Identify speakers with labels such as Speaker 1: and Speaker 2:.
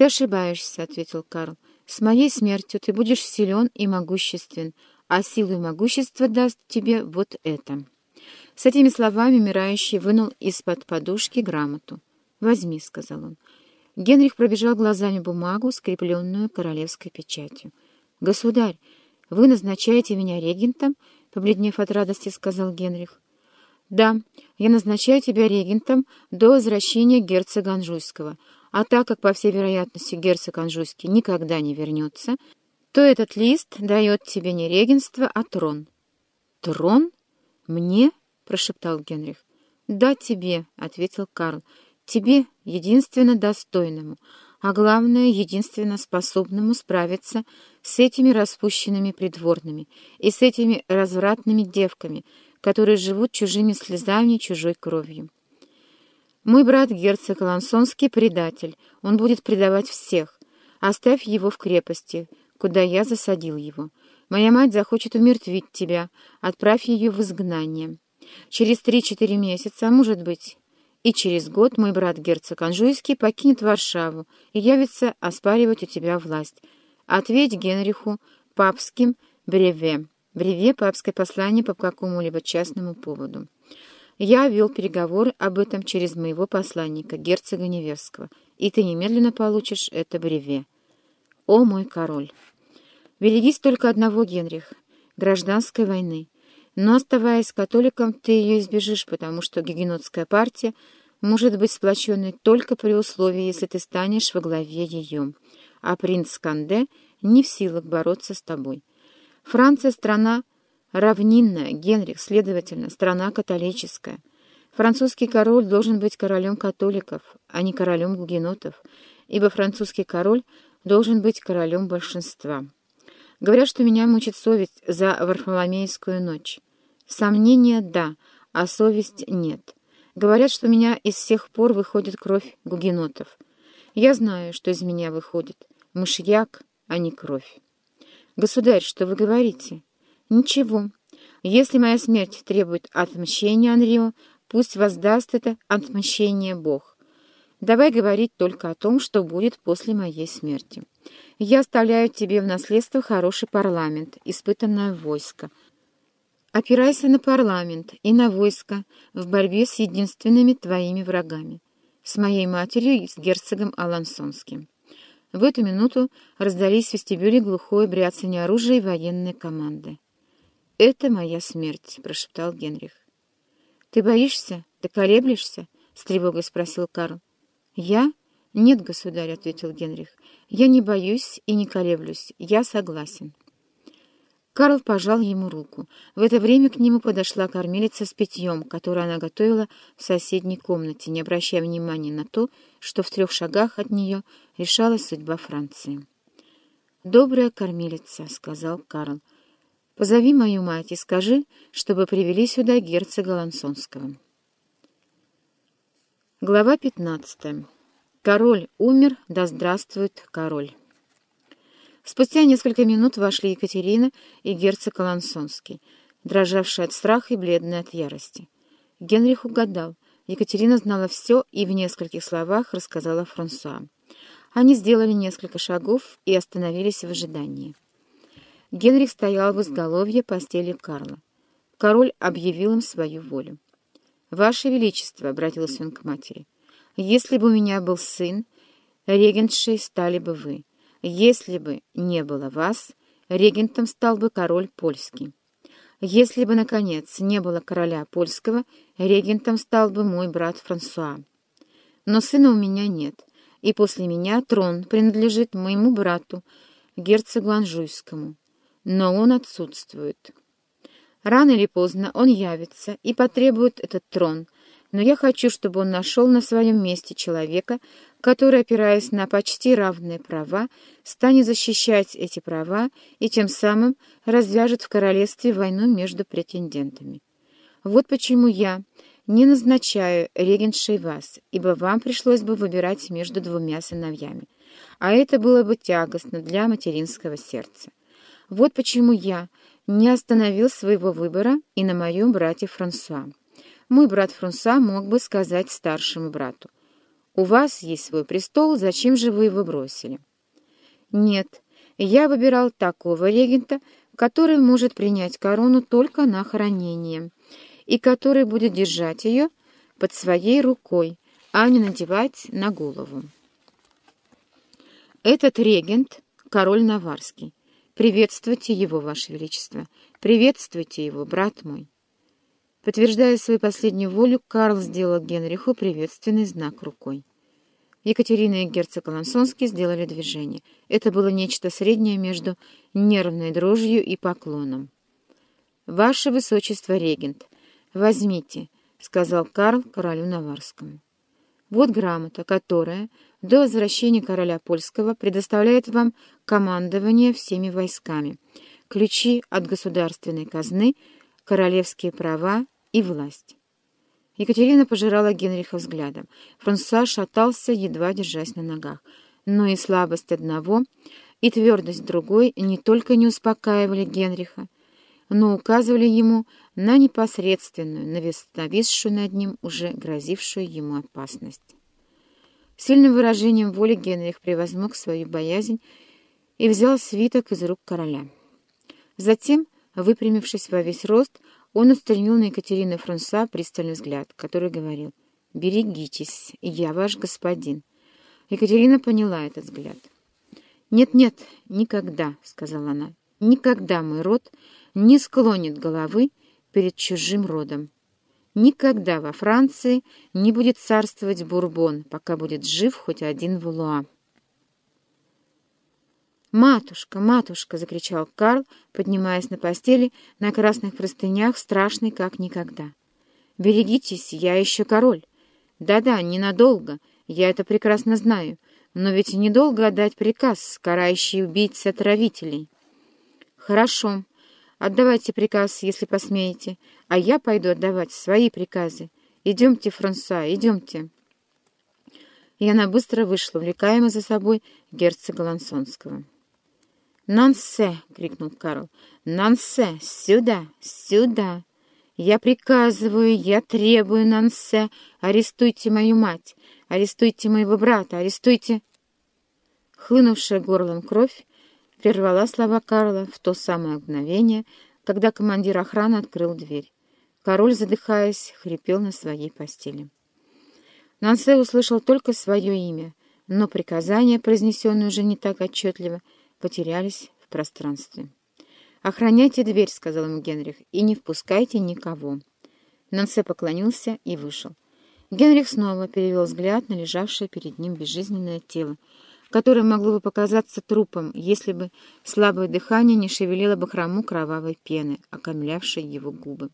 Speaker 1: «Ты ошибаешься», — ответил Карл. «С моей смертью ты будешь силен и могуществен, а силу и могущество даст тебе вот это». С этими словами умирающий вынул из-под подушки грамоту. «Возьми», — сказал он. Генрих пробежал глазами бумагу, скрепленную королевской печатью. «Государь, вы назначаете меня регентом?» — побледнев от радости, сказал Генрих. «Да, я назначаю тебя регентом до возвращения герцога Анжуйского, а так как, по всей вероятности, герцог Анжуйский никогда не вернется, то этот лист дает тебе не регенство, а трон». «Трон? Мне?» — прошептал Генрих. «Да, тебе», — ответил Карл, — «тебе, единственно достойному, а главное, единственно способному справиться с этими распущенными придворными и с этими развратными девками, которые живут чужими слезами и чужой кровью. Мой брат герцог Лансонский предатель, он будет предавать всех. Оставь его в крепости, куда я засадил его. Моя мать захочет умертвить тебя, отправь ее в изгнание. Через три-четыре месяца, а может быть, и через год мой брат герцог Анжуйский покинет Варшаву и явится оспаривать у тебя власть. Ответь Генриху папским бреве. Бреве — папское послание по какому-либо частному поводу. Я вел переговоры об этом через моего посланника, герцога Неверского, и ты немедленно получишь это бреве. О, мой король! Берегись только одного, Генрих, гражданской войны. Но, оставаясь католиком, ты ее избежишь, потому что гигенотская партия может быть сплоченной только при условии, если ты станешь во главе ее, а принц Канде не в силах бороться с тобой. Франция — страна равнинная, Генрих, следовательно, страна католическая. Французский король должен быть королем католиков, а не королем гугенотов, ибо французский король должен быть королем большинства. Говорят, что меня мучит совесть за Варфоломеевскую ночь. Сомнения — да, а совесть — нет. Говорят, что меня из всех пор выходит кровь гугенотов. Я знаю, что из меня выходит. Мышьяк, а не кровь. Государь, что вы говорите? Ничего. Если моя смерть требует отмщения Анрио, пусть воздаст это отмщение Бог. Давай говорить только о том, что будет после моей смерти. Я оставляю тебе в наследство хороший парламент, испытанное войско. Опирайся на парламент и на войско в борьбе с единственными твоими врагами, с моей матерью и с герцогом Алансонским. В эту минуту раздались в вестибюле глухое бряцание оружия и военной команды. «Это моя смерть», — прошептал Генрих. «Ты боишься? Ты колеблешься?» — с тревогой спросил Карл. «Я? Нет, государь», — ответил Генрих. «Я не боюсь и не колеблюсь. Я согласен». Карл пожал ему руку. В это время к нему подошла кормилица с питьем, которое она готовила в соседней комнате, не обращая внимания на то, что в трех шагах от нее решалась судьба Франции. «Добрая кормилица», — сказал Карл, — «позови мою мать и скажи, чтобы привели сюда герцога Лансонского». Глава пятнадцатая. Король умер, да здравствует король. Спустя несколько минут вошли Екатерина и герцог Лансонский, дрожавшие от страха и бледные от ярости. Генрих угадал. Екатерина знала все и в нескольких словах рассказала Франсуа. Они сделали несколько шагов и остановились в ожидании. Генрих стоял в изголовье постели Карла. Король объявил им свою волю. «Ваше Величество», — обратился он к матери, — если бы у меня был сын, регентшей стали бы вы. Если бы не было вас, регентом стал бы король польский. Если бы, наконец, не было короля польского, регентом стал бы мой брат Франсуа. Но сына у меня нет, и после меня трон принадлежит моему брату, герцогу Анжуйскому. Но он отсутствует. Рано или поздно он явится и потребует этот трон — но я хочу, чтобы он нашел на своем месте человека, который, опираясь на почти равные права, станет защищать эти права и тем самым развяжет в королевстве войну между претендентами. Вот почему я не назначаю регеншей вас, ибо вам пришлось бы выбирать между двумя сыновьями, а это было бы тягостно для материнского сердца. Вот почему я не остановил своего выбора и на моем брате Франсуа мой брат Фрунса мог бы сказать старшему брату. У вас есть свой престол, зачем же вы его бросили? Нет, я выбирал такого регента, который может принять корону только на хранение, и который будет держать ее под своей рукой, а не надевать на голову. Этот регент — король Наварский. Приветствуйте его, Ваше Величество. Приветствуйте его, брат мой. Подтверждая свою последнюю волю, Карл сделал Генриху приветственный знак рукой. Екатерина и герцог Алансонский сделали движение. Это было нечто среднее между нервной дрожью и поклоном. «Ваше Высочество, регент, возьмите», — сказал Карл королю Наварскому. «Вот грамота, которая до возвращения короля польского предоставляет вам командование всеми войсками, ключи от государственной казны, королевские права и власть». Екатерина пожирала Генриха взглядом. Франсуа шатался, едва держась на ногах. Но и слабость одного, и твердость другой не только не успокаивали Генриха, но указывали ему на непосредственную, нависшую над ним, уже грозившую ему опасность. Сильным выражением воли Генрих превозмог свою боязнь и взял свиток из рук короля. Затем, выпрямившись во весь рост, он устремил на Екатерину Фрунса пристальный взгляд, который говорил «Берегитесь, я ваш господин». Екатерина поняла этот взгляд. «Нет-нет, никогда», — сказала она, — «никогда мой род не склонит головы перед чужим родом. Никогда во Франции не будет царствовать Бурбон, пока будет жив хоть один Валуа». «Матушка, матушка!» — закричал Карл, поднимаясь на постели на красных простынях, страшный как никогда. «Берегитесь, я еще король. Да-да, ненадолго, я это прекрасно знаю, но ведь недолго отдать приказ, карающий убийц-отравителей». «Хорошо, отдавайте приказ, если посмеете, а я пойду отдавать свои приказы. Идемте, Франсуа, идемте». И она быстро вышла, увлекаемая за собой герцога Лансонского. «Нансе!» — крикнул Карл. «Нансе! Сюда! Сюда! Я приказываю, я требую, Нансе! Арестуйте мою мать! Арестуйте моего брата! Арестуйте...» Хлынувшая горлом кровь прервала слова Карла в то самое мгновение, когда командир охраны открыл дверь. Король, задыхаясь, хрипел на своей постели. Нансе услышал только свое имя, но приказание, произнесенное уже не так отчетливо, — потерялись в пространстве. «Охраняйте дверь», — сказал ему Генрих, — «и не впускайте никого». Нансе поклонился и вышел. Генрих снова перевел взгляд на лежавшее перед ним безжизненное тело, которое могло бы показаться трупом, если бы слабое дыхание не шевелило бы хрому кровавой пены, окомлявшей его губы.